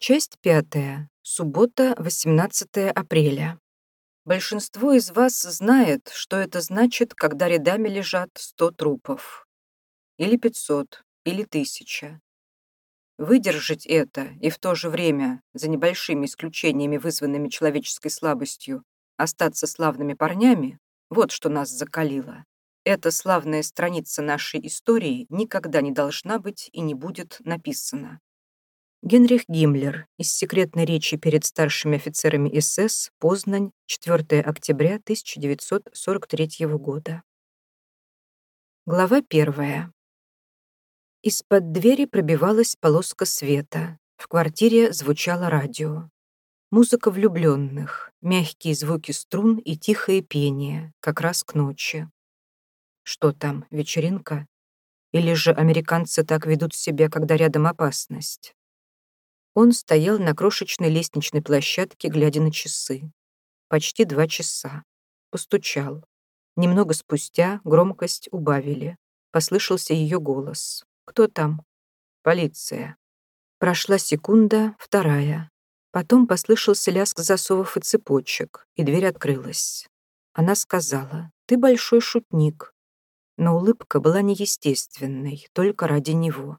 Часть пятая. Суббота, 18 апреля. Большинство из вас знает, что это значит, когда рядами лежат 100 трупов. Или 500, или 1000. Выдержать это и в то же время, за небольшими исключениями, вызванными человеческой слабостью, остаться славными парнями, вот что нас закалило. Эта славная страница нашей истории никогда не должна быть и не будет написана. Генрих Гиммлер из секретной речи перед старшими офицерами СС Познань 4 октября 1943 года. Глава первая. Из-под двери пробивалась полоска света. В квартире звучало радио. Музыка влюбленных, мягкие звуки струн и тихое пение, как раз к ночи. Что там, вечеринка? Или же американцы так ведут себя, когда рядом опасность? Он стоял на крошечной лестничной площадке, глядя на часы. Почти два часа. Постучал. Немного спустя громкость убавили. Послышался ее голос. «Кто там?» «Полиция». Прошла секунда, вторая. Потом послышался лязг засовов и цепочек, и дверь открылась. Она сказала, «Ты большой шутник». Но улыбка была неестественной, только ради него.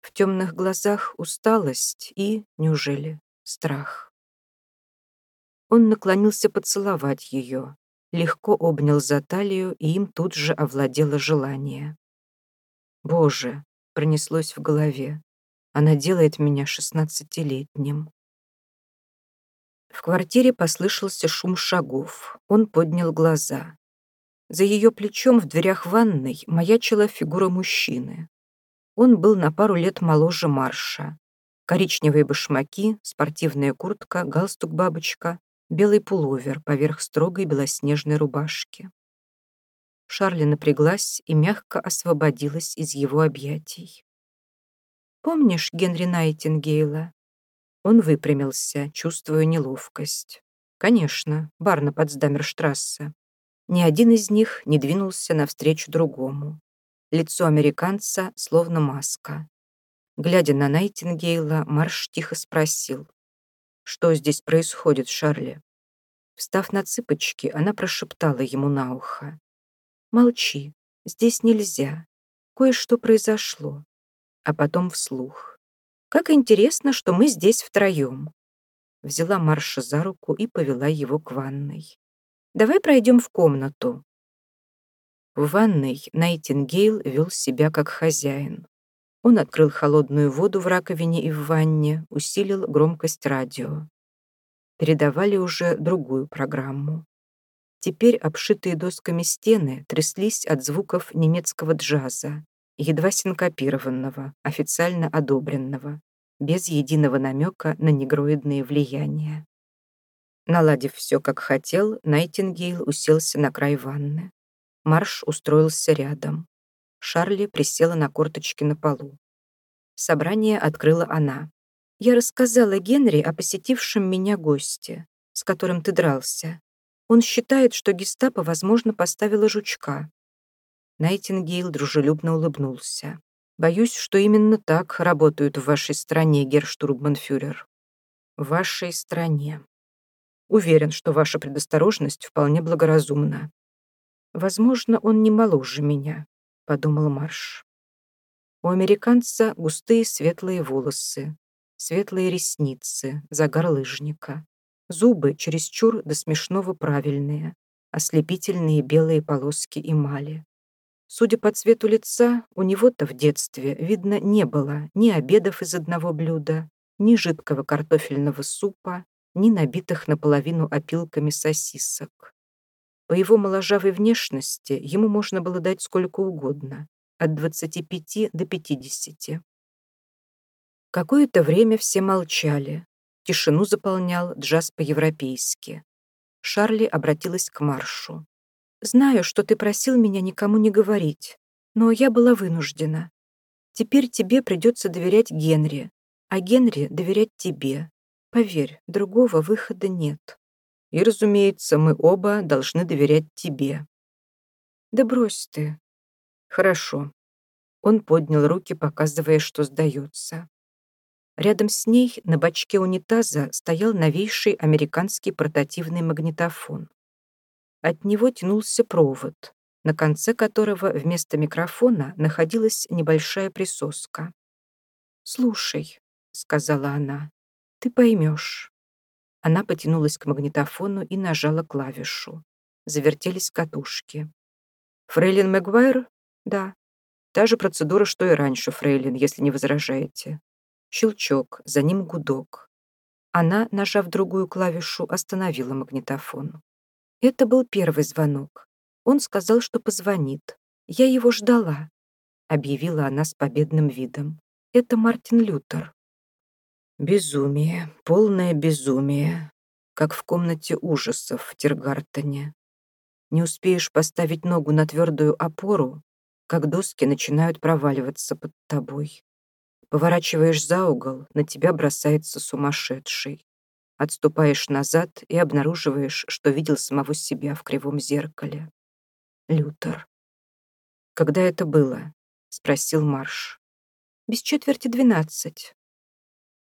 В темных глазах усталость и, неужели, страх. Он наклонился поцеловать ее, легко обнял за талию, и им тут же овладело желание. «Боже!» — пронеслось в голове. «Она делает меня шестнадцатилетним». В квартире послышался шум шагов. Он поднял глаза. За ее плечом в дверях ванной маячила фигура мужчины. Он был на пару лет моложе Марша. Коричневые башмаки, спортивная куртка, галстук-бабочка, белый пуловер поверх строгой белоснежной рубашки. Шарли напряглась и мягко освободилась из его объятий. «Помнишь Генри Найтингейла?» Он выпрямился, чувствуя неловкость. «Конечно, бар на Потсдамерштрассе». Ни один из них не двинулся навстречу другому. Лицо американца словно маска. Глядя на Найтингейла, Марш тихо спросил. «Что здесь происходит, Шарли?» Встав на цыпочки, она прошептала ему на ухо. «Молчи, здесь нельзя. Кое-что произошло». А потом вслух. «Как интересно, что мы здесь втроем». Взяла Марша за руку и повела его к ванной. «Давай пройдем в комнату. В ванной Найтингейл вел себя как хозяин. Он открыл холодную воду в раковине и в ванне, усилил громкость радио. Передавали уже другую программу. Теперь обшитые досками стены тряслись от звуков немецкого джаза, едва синкопированного, официально одобренного, без единого намека на негроидные влияния. Наладив все как хотел, Найтингейл уселся на край ванны. Марш устроился рядом. Шарли присела на корточки на полу. Собрание открыла она. «Я рассказала Генри о посетившем меня госте, с которым ты дрался. Он считает, что гестапо, возможно, поставила жучка». Найтингейл дружелюбно улыбнулся. «Боюсь, что именно так работают в вашей стране, герштурбманфюрер. В вашей стране. Уверен, что ваша предосторожность вполне благоразумна. «Возможно, он не моложе меня», — подумал Марш. У американца густые светлые волосы, светлые ресницы, загар лыжника, зубы чересчур до смешного правильные, ослепительные белые полоски эмали. Судя по цвету лица, у него-то в детстве, видно, не было ни обедов из одного блюда, ни жидкого картофельного супа, ни набитых наполовину опилками сосисок. По его моложавой внешности ему можно было дать сколько угодно, от 25 до 50. Какое-то время все молчали. Тишину заполнял джаз по-европейски. Шарли обратилась к Маршу. «Знаю, что ты просил меня никому не говорить, но я была вынуждена. Теперь тебе придется доверять Генри, а Генри доверять тебе. Поверь, другого выхода нет». И, разумеется, мы оба должны доверять тебе». «Да брось ты». «Хорошо». Он поднял руки, показывая, что сдается. Рядом с ней на бачке унитаза стоял новейший американский портативный магнитофон. От него тянулся провод, на конце которого вместо микрофона находилась небольшая присоска. «Слушай», — сказала она, — «ты поймешь». Она потянулась к магнитофону и нажала клавишу. Завертелись катушки. «Фрейлин Мэгуайр?» «Да». «Та же процедура, что и раньше, Фрейлин, если не возражаете». Щелчок, за ним гудок. Она, нажав другую клавишу, остановила магнитофон. Это был первый звонок. Он сказал, что позвонит. Я его ждала, объявила она с победным видом. Это Мартин Лютер. Безумие, полное безумие, как в комнате ужасов в Тиргартене. Не успеешь поставить ногу на твердую опору, как доски начинают проваливаться под тобой. Поворачиваешь за угол, на тебя бросается сумасшедший. Отступаешь назад и обнаруживаешь, что видел самого себя в кривом зеркале. Лютер. «Когда это было?» — спросил Марш. «Без четверти двенадцать».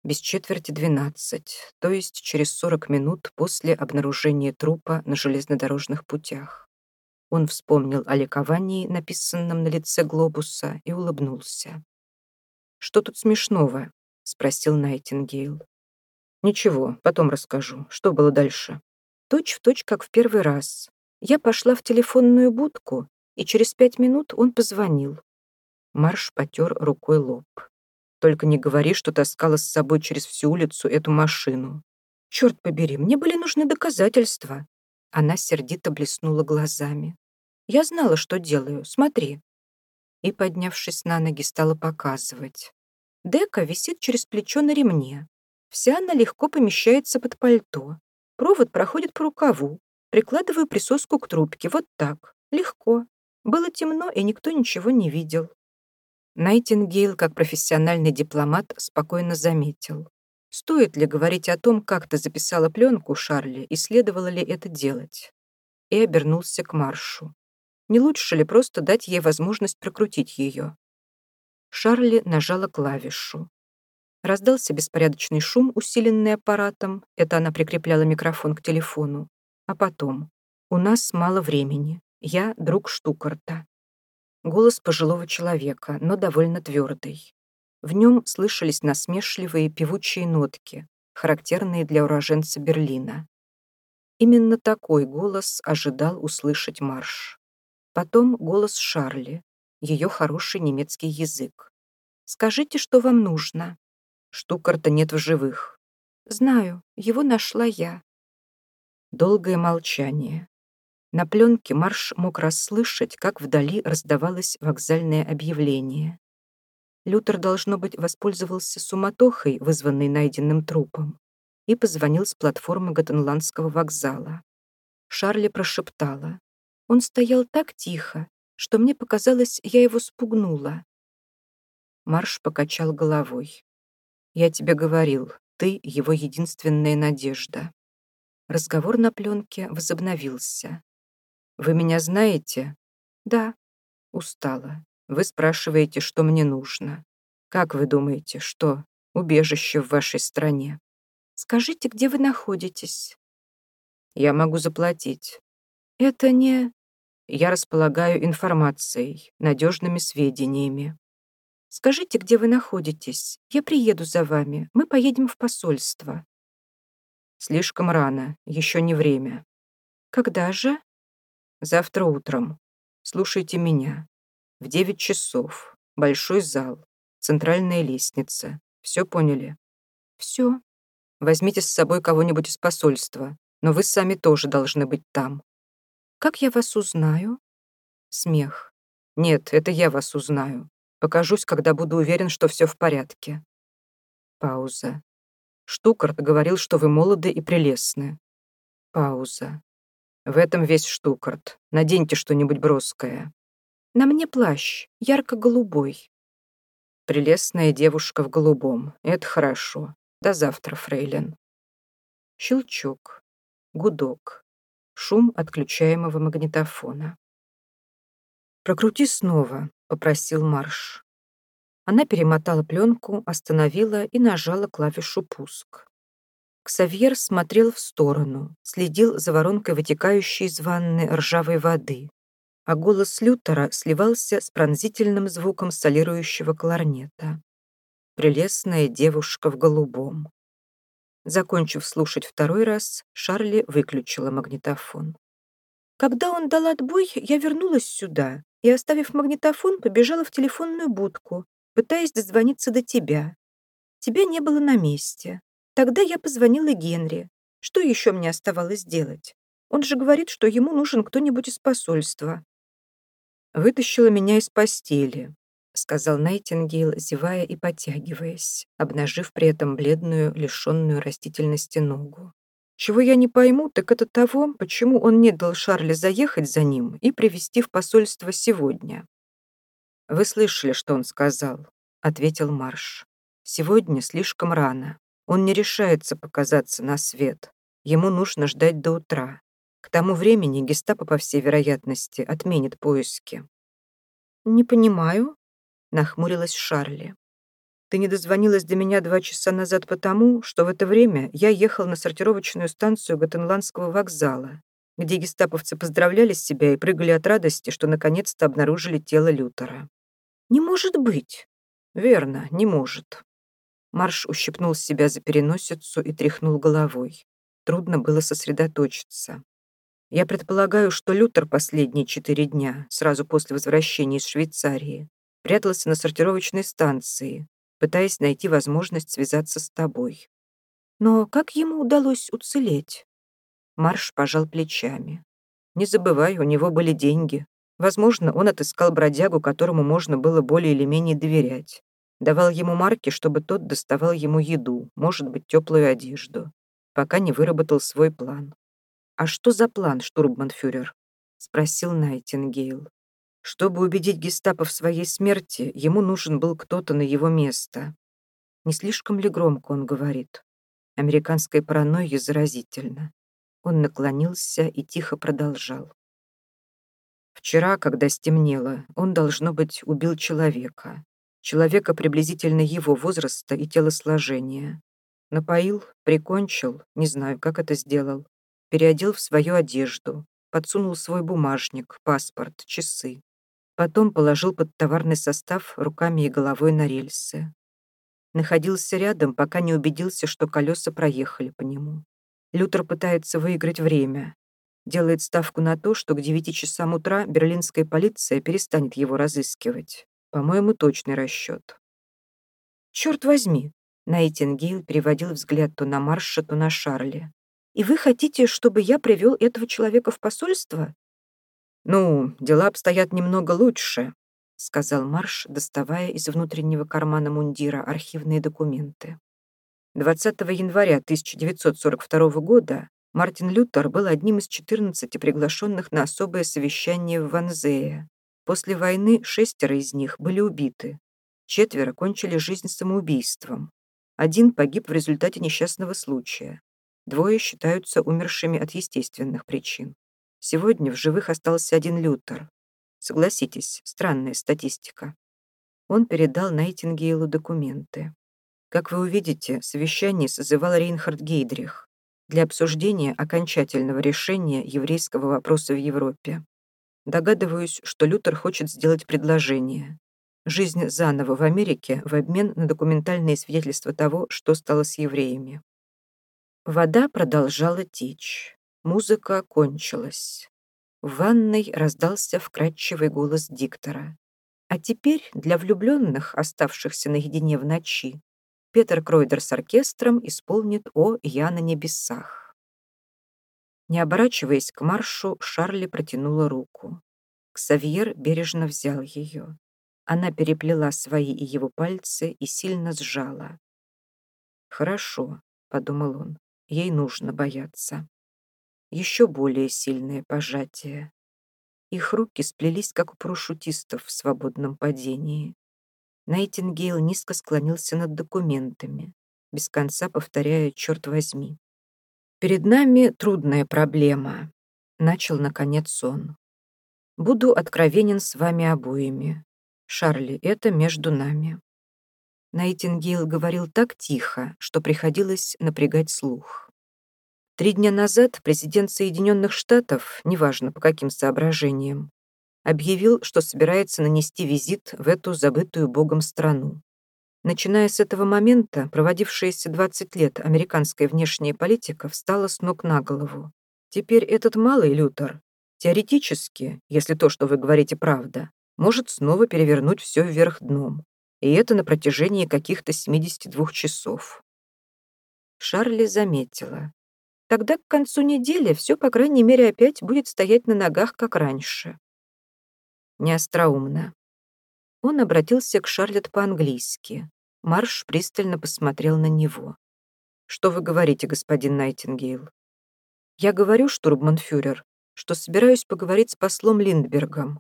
Без четверти двенадцать, то есть через сорок минут после обнаружения трупа на железнодорожных путях. Он вспомнил о ликовании, написанном на лице глобуса, и улыбнулся. «Что тут смешного?» — спросил Найтингейл. «Ничего, потом расскажу. Что было дальше?» «Точь в точь, как в первый раз. Я пошла в телефонную будку, и через пять минут он позвонил». Марш потер рукой лоб. «Только не говори, что таскала с собой через всю улицу эту машину. Черт побери, мне были нужны доказательства». Она сердито блеснула глазами. «Я знала, что делаю. Смотри и, поднявшись на ноги, стала показывать. Дека висит через плечо на ремне. Вся она легко помещается под пальто. Провод проходит по рукаву. Прикладываю присоску к трубке. Вот так. Легко. Было темно, и никто ничего не видел. Найтингейл, как профессиональный дипломат, спокойно заметил. Стоит ли говорить о том, как ты записала пленку, Шарли, и следовало ли это делать? И обернулся к Маршу. Не лучше ли просто дать ей возможность прокрутить ее? Шарли нажала клавишу. Раздался беспорядочный шум, усиленный аппаратом. Это она прикрепляла микрофон к телефону. А потом. «У нас мало времени. Я друг Штукарта». Голос пожилого человека, но довольно твердый. В нем слышались насмешливые певучие нотки, характерные для уроженца Берлина. Именно такой голос ожидал услышать марш. Потом голос Шарли, ее хороший немецкий язык. «Скажите, что вам нужно?» Штукарта нет в живых. «Знаю, его нашла я». Долгое молчание. На пленке Марш мог расслышать, как вдали раздавалось вокзальное объявление. Лютер, должно быть, воспользовался суматохой, вызванной найденным трупом, и позвонил с платформы Готенландского вокзала. Шарли прошептала. Он стоял так тихо, что мне показалось, я его спугнула. Марш покачал головой. «Я тебе говорил, ты его единственная надежда». Разговор на пленке возобновился. «Вы меня знаете?» «Да». Устала. «Вы спрашиваете, что мне нужно. Как вы думаете, что? Убежище в вашей стране?» «Скажите, где вы находитесь?» «Я могу заплатить. Это не... Я располагаю информацией, надежными сведениями. Скажите, где вы находитесь. Я приеду за вами. Мы поедем в посольство. Слишком рано, еще не время. Когда же? Завтра утром. Слушайте меня. В девять часов. Большой зал. Центральная лестница. Все поняли? Все. Возьмите с собой кого-нибудь из посольства, но вы сами тоже должны быть там. Как я вас узнаю? Смех. Нет, это я вас узнаю. Покажусь, когда буду уверен, что все в порядке. Пауза. Штукарт говорил, что вы молоды и прелестны. Пауза. В этом весь Штукарт. Наденьте что-нибудь броское. На мне плащ, ярко-голубой. Прелестная девушка в голубом. Это хорошо. До завтра, фрейлин. Щелчок. Гудок шум отключаемого магнитофона. «Прокрути снова», — попросил Марш. Она перемотала пленку, остановила и нажала клавишу «Пуск». Ксавьер смотрел в сторону, следил за воронкой вытекающей из ванны ржавой воды, а голос Лютера сливался с пронзительным звуком солирующего кларнета. Прелестная девушка в голубом. Закончив слушать второй раз, Шарли выключила магнитофон. Когда он дал отбой, я вернулась сюда и, оставив магнитофон, побежала в телефонную будку, пытаясь дозвониться до тебя. Тебя не было на месте. Тогда я позвонила Генри. Что еще мне оставалось делать? Он же говорит, что ему нужен кто-нибудь из посольства. Вытащила меня из постели, сказал Найтингейл, зевая и потягиваясь, обнажив при этом бледную, лишенную растительности ногу. Чего я не пойму, так это того, почему он не дал Шарле заехать за ним и привезти в посольство сегодня. «Вы слышали, что он сказал?» — ответил Марш. «Сегодня слишком рано. Он не решается показаться на свет. Ему нужно ждать до утра. К тому времени гестапо, по всей вероятности, отменит поиски». «Не понимаю», — нахмурилась Шарли. «Ты не дозвонилась до меня два часа назад потому, что в это время я ехал на сортировочную станцию Готенландского вокзала, где гестаповцы поздравляли себя и прыгали от радости, что наконец-то обнаружили тело Лютера. «Не может быть!» «Верно, не может». Марш ущипнул себя за переносицу и тряхнул головой. Трудно было сосредоточиться. Я предполагаю, что Лютер последние четыре дня, сразу после возвращения из Швейцарии, прятался на сортировочной станции, пытаясь найти возможность связаться с тобой. Но как ему удалось уцелеть? Марш пожал плечами. Не забывай, у него были деньги. Возможно, он отыскал бродягу, которому можно было более или менее доверять. Давал ему марки, чтобы тот доставал ему еду, может быть, теплую одежду, пока не выработал свой план. «А что за план, штурмбанфюрер?» — спросил Найтингейл. Чтобы убедить гестапо в своей смерти, ему нужен был кто-то на его место. Не слишком ли громко он говорит? Американская паранойя заразительна. Он наклонился и тихо продолжал. Вчера, когда стемнело, он, должно быть, убил человека. Человека приблизительно его возраста и телосложения. Напоил, прикончил, не знаю, как это сделал. Переодел в свою одежду, подсунул свой бумажник, паспорт, часы. Потом положил под товарный состав руками и головой на рельсы. Находился рядом, пока не убедился, что колеса проехали по нему. Лютер пытается выиграть время, делает ставку на то, что к 9 часам утра берлинская полиция перестанет его разыскивать. По-моему, точный расчет. «Черт возьми!» Найтингейл переводил взгляд то на Марша, то на Шарли. «И вы хотите, чтобы я привел этого человека в посольство?» «Ну, дела обстоят немного лучше», — сказал Марш, доставая из внутреннего кармана мундира архивные документы. 20 января 1942 года Мартин Лютер был одним из 14 приглашенных на особое совещание в Ванзее. После войны шестеро из них были убиты. Четверо кончили жизнь самоубийством. Один погиб в результате несчастного случая. Двое считаются умершими от естественных причин. Сегодня в живых остался один Лютер. Согласитесь, странная статистика. Он передал Найтингейлу документы. Как вы увидите, совещание созывал Рейнхард Гейдрих для обсуждения окончательного решения еврейского вопроса в Европе. Догадываюсь, что Лютер хочет сделать предложение. Жизнь заново в Америке в обмен на документальные свидетельства того, что стало с евреями. Вода продолжала течь. Музыка кончилась. В ванной раздался вкрадчивый голос диктора. А теперь для влюбленных, оставшихся наедине в ночи, Петр Кройдер с оркестром исполнит «О, я на небесах». Не оборачиваясь к маршу, Шарли протянула руку. Ксавьер бережно взял ее. Она переплела свои и его пальцы и сильно сжала. «Хорошо», — подумал он, — «ей нужно бояться». Еще более сильное пожатие. Их руки сплелись, как у парашютистов в свободном падении. Найтингейл низко склонился над документами, без конца повторяя «черт возьми». «Перед нами трудная проблема», — начал, наконец, он. «Буду откровенен с вами обоими. Шарли, это между нами. Найтингейл говорил так тихо, что приходилось напрягать слух. Три дня назад президент Соединенных Штатов, неважно по каким соображениям, объявил, что собирается нанести визит в эту забытую богом страну. Начиная с этого момента, проводившаяся 20 лет американская внешняя политика встала с ног на голову. Теперь этот малый Лютер, теоретически, если то, что вы говорите, правда, может снова перевернуть все вверх дном и это на протяжении каких-то 72 часов. Шарли заметила. Тогда к концу недели все, по крайней мере, опять будет стоять на ногах, как раньше. Неостроумно. Он обратился к Шарлетт по-английски. Марш пристально посмотрел на него. «Что вы говорите, господин Найтингейл?» «Я говорю, штурбманфюрер, что собираюсь поговорить с послом Линдбергом,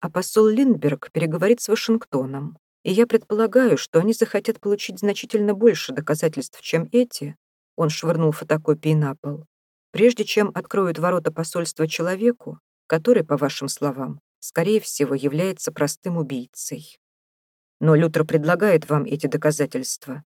а посол Линдберг переговорит с Вашингтоном и я предполагаю, что они захотят получить значительно больше доказательств, чем эти, он швырнул фотокопии на пол, прежде чем откроют ворота посольства человеку, который, по вашим словам, скорее всего, является простым убийцей. Но Лютер предлагает вам эти доказательства.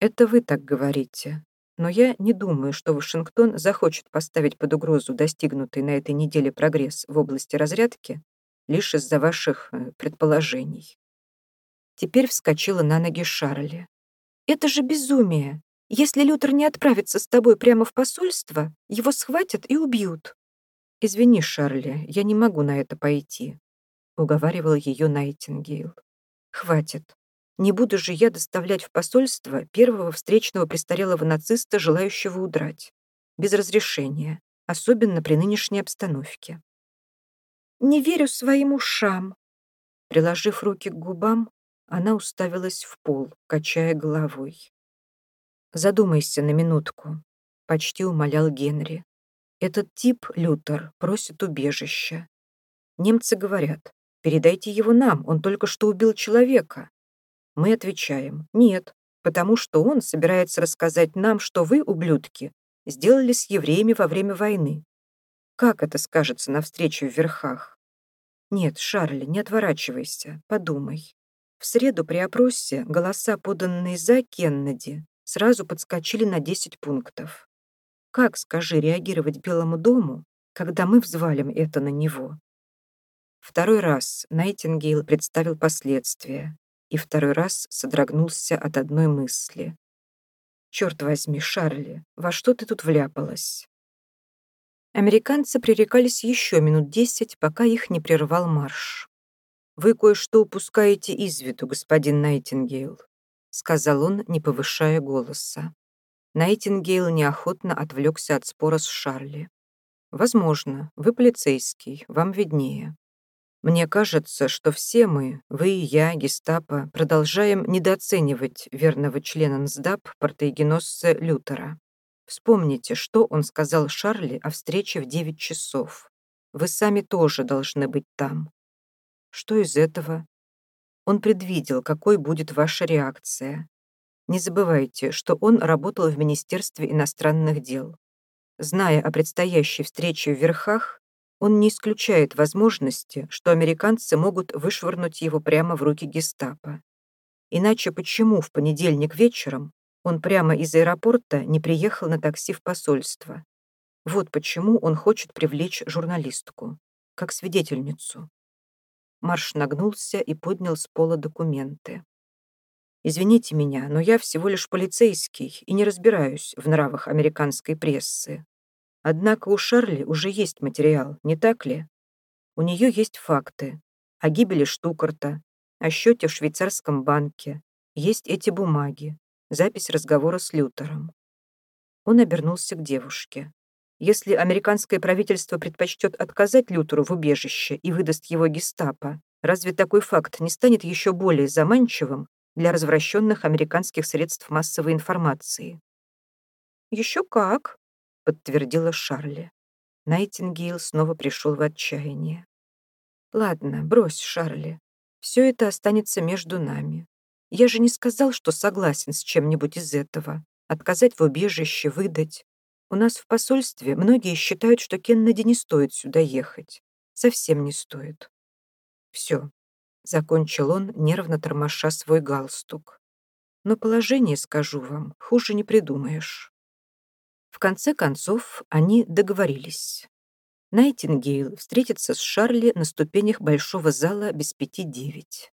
Это вы так говорите. Но я не думаю, что Вашингтон захочет поставить под угрозу достигнутый на этой неделе прогресс в области разрядки лишь из-за ваших э, предположений. Теперь вскочила на ноги Шарли. «Это же безумие! Если Лютер не отправится с тобой прямо в посольство, его схватят и убьют». «Извини, Шарли, я не могу на это пойти», — уговаривал ее Найтингейл. «Хватит. Не буду же я доставлять в посольство первого встречного престарелого нациста, желающего удрать. Без разрешения, особенно при нынешней обстановке». «Не верю своим ушам», Приложив руки к губам, она уставилась в пол, качая головой. «Задумайся на минутку», — почти умолял Генри. «Этот тип, Лютер, просит убежища. Немцы говорят, передайте его нам, он только что убил человека. Мы отвечаем, нет, потому что он собирается рассказать нам, что вы, ублюдки, сделали с евреями во время войны. Как это скажется на встрече в верхах? Нет, Шарли, не отворачивайся, подумай. В среду при опросе голоса, поданные за Кеннеди, сразу подскочили на 10 пунктов. Как, скажи, реагировать Белому дому, когда мы взвалим это на него? Второй раз Найтингейл представил последствия, и второй раз содрогнулся от одной мысли. «Черт возьми, Шарли, во что ты тут вляпалась?» Американцы пререкались еще минут десять, пока их не прервал марш. «Вы кое-что упускаете из виду, господин Найтингейл», сказал он, не повышая голоса. Найтингейл неохотно отвлекся от спора с Шарли. «Возможно, вы полицейский, вам виднее. Мне кажется, что все мы, вы и я, гестапо, продолжаем недооценивать верного члена НСДАП портоегеносца Лютера. Вспомните, что он сказал Шарли о встрече в 9 часов. Вы сами тоже должны быть там. Что из этого? Он предвидел, какой будет ваша реакция. Не забывайте, что он работал в Министерстве иностранных дел. Зная о предстоящей встрече в Верхах, он не исключает возможности, что американцы могут вышвырнуть его прямо в руки гестапо. Иначе почему в понедельник вечером он прямо из аэропорта не приехал на такси в посольство? Вот почему он хочет привлечь журналистку, как свидетельницу. Марш нагнулся и поднял с пола документы. «Извините меня, но я всего лишь полицейский и не разбираюсь в нравах американской прессы. Однако у Шарли уже есть материал, не так ли? У нее есть факты о гибели Штукарта, о счете в швейцарском банке, есть эти бумаги, запись разговора с Лютером. Он обернулся к девушке. Если американское правительство предпочтет отказать Лютеру в убежище и выдаст его гестапо, разве такой факт не станет еще более заманчивым для развращенных американских средств массовой информации? «Еще как», — подтвердила Шарли. Найтингейл снова пришел в отчаяние. «Ладно, брось, Шарли. Все это останется между нами. Я же не сказал, что согласен с чем-нибудь из этого. Отказать в убежище, выдать. У нас в посольстве многие считают, что Кеннеди не стоит сюда ехать. Совсем не стоит. Все. Закончил он, нервно тормоша свой галстук. Но положение, скажу вам, хуже не придумаешь. В конце концов, они договорились. Найтингейл встретится с Шарли на ступенях большого зала без пяти девять.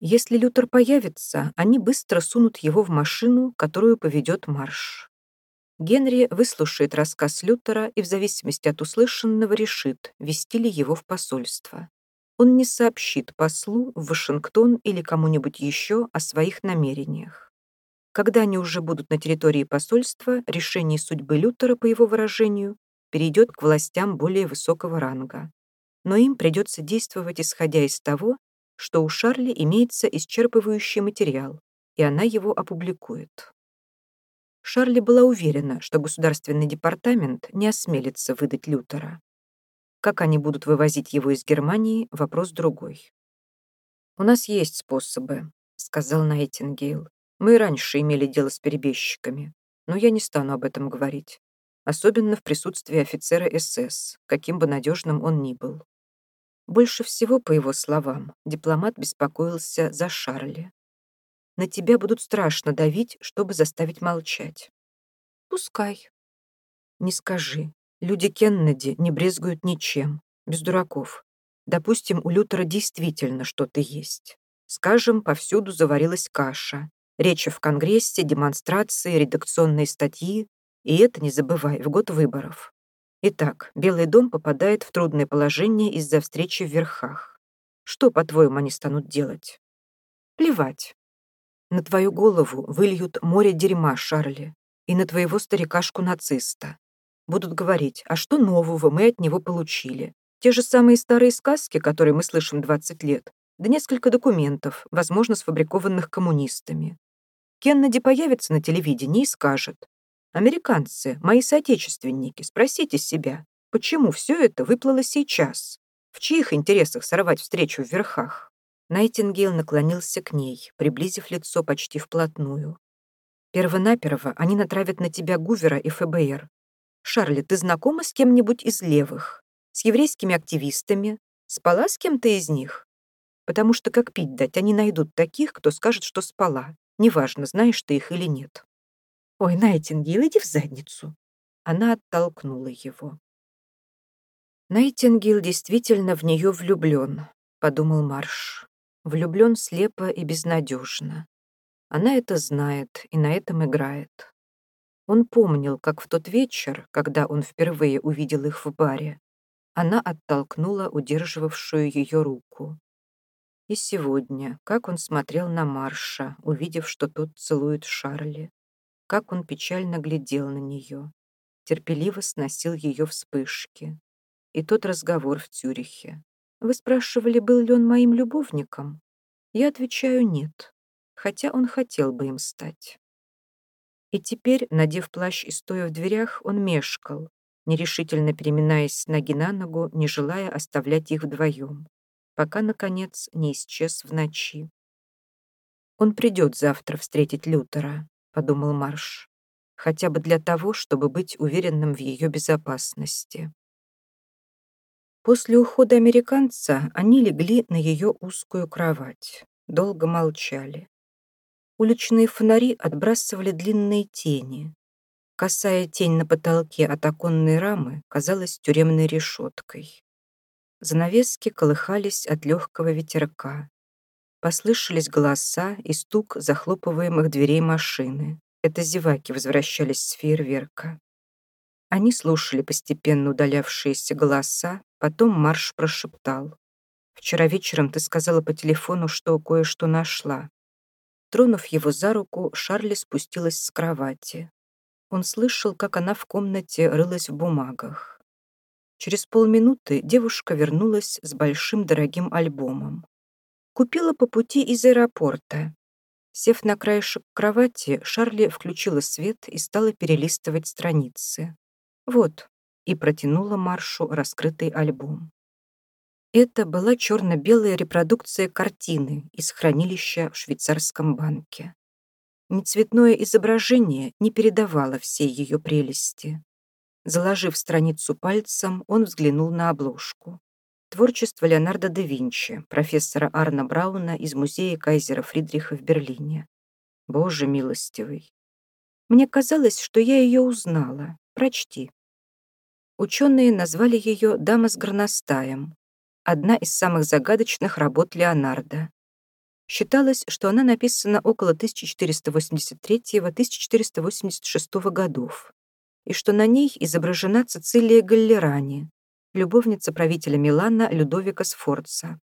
Если Лютер появится, они быстро сунут его в машину, которую поведет марш. Генри выслушает рассказ Лютера и в зависимости от услышанного решит, вести ли его в посольство. Он не сообщит послу в Вашингтон или кому-нибудь еще о своих намерениях. Когда они уже будут на территории посольства, решение судьбы Лютера, по его выражению, перейдет к властям более высокого ранга. Но им придется действовать исходя из того, что у Шарли имеется исчерпывающий материал, и она его опубликует. Шарли была уверена, что Государственный департамент не осмелится выдать Лютера. Как они будут вывозить его из Германии, вопрос другой. «У нас есть способы», — сказал Найтингейл. «Мы и раньше имели дело с перебежчиками, но я не стану об этом говорить, особенно в присутствии офицера СС, каким бы надежным он ни был. Больше всего, по его словам, дипломат беспокоился за Шарли. «На тебя будут страшно давить, чтобы заставить молчать». «Пускай». «Не скажи. Люди Кеннеди не брезгуют ничем, без дураков. Допустим, у Лютера действительно что-то есть. Скажем, повсюду заварилась каша. Речи в Конгрессе, демонстрации, редакционные статьи. И это, не забывай, в год выборов. Итак, Белый дом попадает в трудное положение из-за встречи в верхах. Что, по-твоему, они станут делать? Плевать. На твою голову выльют море дерьма, Шарли, и на твоего старикашку-нациста. Будут говорить, а что нового мы от него получили? Те же самые старые сказки, которые мы слышим 20 лет, да несколько документов, возможно, сфабрикованных коммунистами. Кеннеди появится на телевидении и скажет, Американцы, мои соотечественники, спросите себя, почему все это выплыло сейчас? В чьих интересах сорвать встречу в верхах? Найтингейл наклонился к ней, приблизив лицо почти вплотную. Первонаперво они натравят на тебя Гувера и ФБР. Шарли, ты знакома с кем-нибудь из левых? С еврейскими активистами? Спала с кем-то из них? Потому что, как пить дать, они найдут таких, кто скажет, что спала. Неважно, знаешь ты их или нет. «Ой, Найтингейл, иди в задницу!» Она оттолкнула его. Найтингейл действительно в нее влюблен, подумал Марш. Влюблен слепо и безнадежно. Она это знает и на этом играет. Он помнил, как в тот вечер, когда он впервые увидел их в баре, она оттолкнула удерживавшую ее руку. И сегодня, как он смотрел на Марша, увидев, что тот целует Шарли как он печально глядел на нее, терпеливо сносил ее вспышки. И тот разговор в Цюрихе. Вы спрашивали, был ли он моим любовником? Я отвечаю «нет», хотя он хотел бы им стать. И теперь, надев плащ и стоя в дверях, он мешкал, нерешительно переминаясь с ноги на ногу, не желая оставлять их вдвоем, пока, наконец, не исчез в ночи. Он придет завтра встретить Лютера, — подумал Марш, хотя бы для того, чтобы быть уверенным в ее безопасности. После ухода американца они легли на ее узкую кровать, долго молчали. Уличные фонари отбрасывали длинные тени. Косая тень на потолке от оконной рамы казалась тюремной решеткой. Занавески колыхались от легкого ветерка. Послышались голоса и стук захлопываемых дверей машины. Это зеваки возвращались с фейерверка. Они слушали постепенно удалявшиеся голоса, потом Марш прошептал. «Вчера вечером ты сказала по телефону, что кое-что нашла». Тронув его за руку, Шарли спустилась с кровати. Он слышал, как она в комнате рылась в бумагах. Через полминуты девушка вернулась с большим дорогим альбомом. Купила по пути из аэропорта. Сев на краешек кровати, Шарли включила свет и стала перелистывать страницы. Вот, и протянула Маршу раскрытый альбом. Это была черно-белая репродукция картины из хранилища в швейцарском банке. Нецветное изображение не передавало всей ее прелести. Заложив страницу пальцем, он взглянул на обложку. Творчество Леонардо да Винчи, профессора Арна Брауна из музея Кайзера Фридриха в Берлине. Боже милостивый. Мне казалось, что я ее узнала. Прочти. Ученые назвали ее «Дама с горностаем», одна из самых загадочных работ Леонардо. Считалось, что она написана около 1483-1486 годов, и что на ней изображена Цицилия Галлерани, любовница правителя Милана Людовика Сфорца.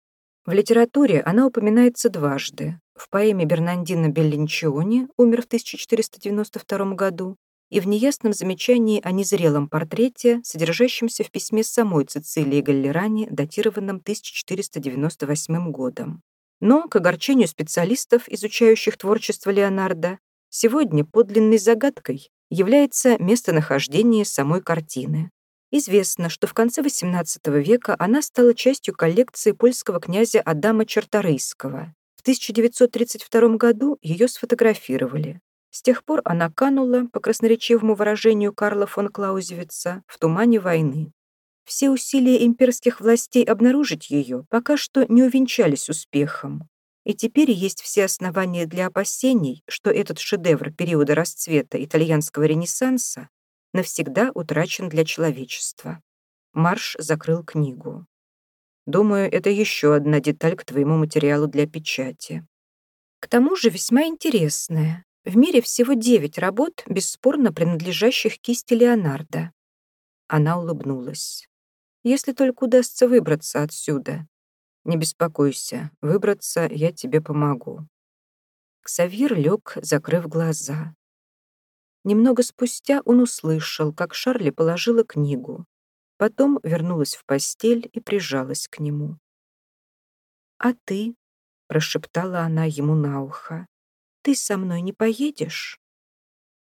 В литературе она упоминается дважды. В поэме Бернандино Беллинчиони «Умер в 1492 году» и в неясном замечании о незрелом портрете, содержащемся в письме самой Цицилии Галлерани, датированном 1498 годом. Но, к огорчению специалистов, изучающих творчество Леонардо, сегодня подлинной загадкой является местонахождение самой картины. Известно, что в конце XVIII века она стала частью коллекции польского князя Адама Чарторийского. В 1932 году ее сфотографировали. С тех пор она канула, по красноречивому выражению Карла фон Клаузевица, в тумане войны. Все усилия имперских властей обнаружить ее пока что не увенчались успехом. И теперь есть все основания для опасений, что этот шедевр периода расцвета итальянского ренессанса навсегда утрачен для человечества. Марш закрыл книгу. Думаю, это еще одна деталь к твоему материалу для печати. К тому же весьма интересная. В мире всего девять работ, бесспорно принадлежащих кисти Леонардо. Она улыбнулась. Если только удастся выбраться отсюда. Не беспокойся, выбраться я тебе помогу. Ксавир лег, закрыв глаза. Немного спустя он услышал, как Шарли положила книгу. Потом вернулась в постель и прижалась к нему. «А ты?» — прошептала она ему на ухо. «Ты со мной не поедешь?»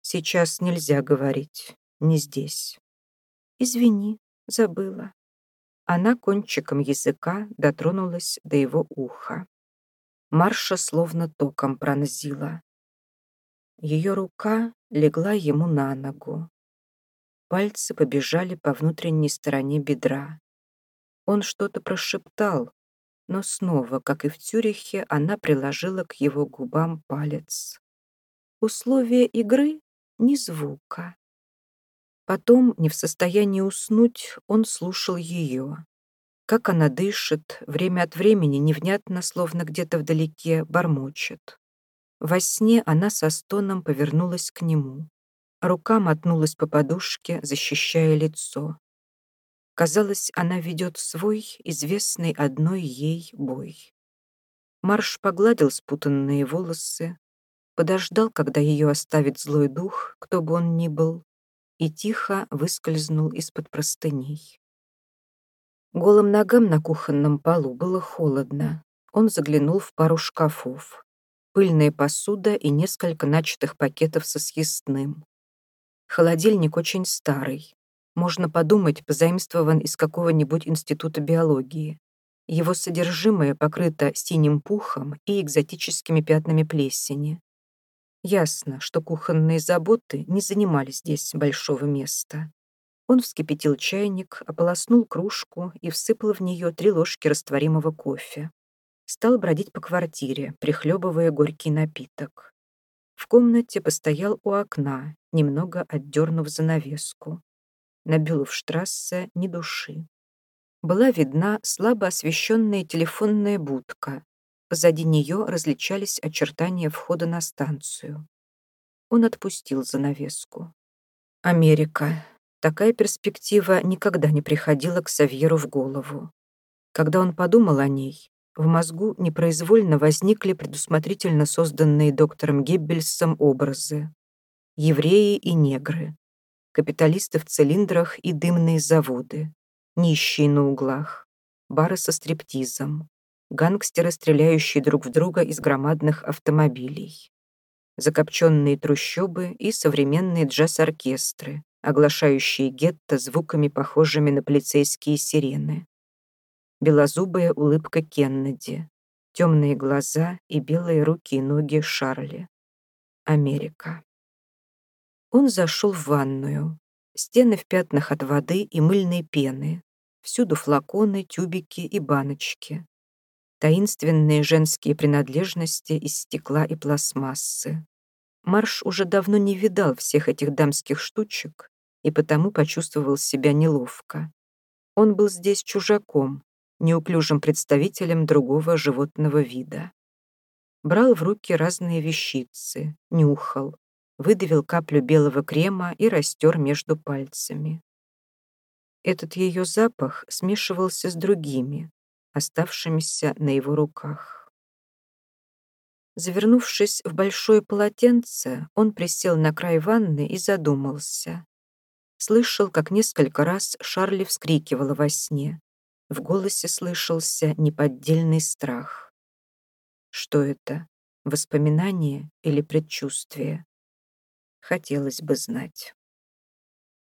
«Сейчас нельзя говорить, не здесь». «Извини, забыла». Она кончиком языка дотронулась до его уха. Марша словно током пронзила. Ее рука легла ему на ногу. Пальцы побежали по внутренней стороне бедра. Он что-то прошептал, но снова, как и в Цюрихе, она приложила к его губам палец. Условие игры — ни звука. Потом, не в состоянии уснуть, он слушал ее. Как она дышит, время от времени невнятно, словно где-то вдалеке, бормочет. Во сне она со стоном повернулась к нему. Рука мотнулась по подушке, защищая лицо. Казалось, она ведет свой, известный одной ей бой. Марш погладил спутанные волосы, подождал, когда ее оставит злой дух, кто бы он ни был, и тихо выскользнул из-под простыней. Голым ногам на кухонном полу было холодно. Он заглянул в пару шкафов. Пыльная посуда и несколько начатых пакетов со съестным. Холодильник очень старый. Можно подумать, позаимствован из какого-нибудь института биологии. Его содержимое покрыто синим пухом и экзотическими пятнами плесени. Ясно, что кухонные заботы не занимали здесь большого места. Он вскипятил чайник, ополоснул кружку и всыпал в нее три ложки растворимого кофе. Стал бродить по квартире, прихлебывая горький напиток. В комнате постоял у окна, немного отдернув занавеску. На Бюловштрассе ни души. Была видна слабо освещенная телефонная будка, Позади нее различались очертания входа на станцию. Он отпустил занавеску. Америка. Такая перспектива никогда не приходила к Савьеру в голову. Когда он подумал о ней, в мозгу непроизвольно возникли предусмотрительно созданные доктором Геббельсом образы. Евреи и негры, капиталисты в цилиндрах и дымные заводы, нищие на углах, бары со стриптизом, гангстеры, стреляющие друг в друга из громадных автомобилей, закопченные трущобы и современные джаз-оркестры, оглашающие гетто звуками, похожими на полицейские сирены. Белозубая улыбка Кеннеди, темные глаза и белые руки и ноги Шарли. Америка. Он зашел в ванную. Стены в пятнах от воды и мыльной пены. Всюду флаконы, тюбики и баночки таинственные женские принадлежности из стекла и пластмассы. Марш уже давно не видал всех этих дамских штучек и потому почувствовал себя неловко. Он был здесь чужаком, неуклюжим представителем другого животного вида. Брал в руки разные вещицы, нюхал, выдавил каплю белого крема и растер между пальцами. Этот ее запах смешивался с другими, оставшимися на его руках. Завернувшись в большое полотенце, он присел на край ванны и задумался. Слышал, как несколько раз Шарли вскрикивала во сне. В голосе слышался неподдельный страх. Что это? Воспоминание или предчувствие? Хотелось бы знать.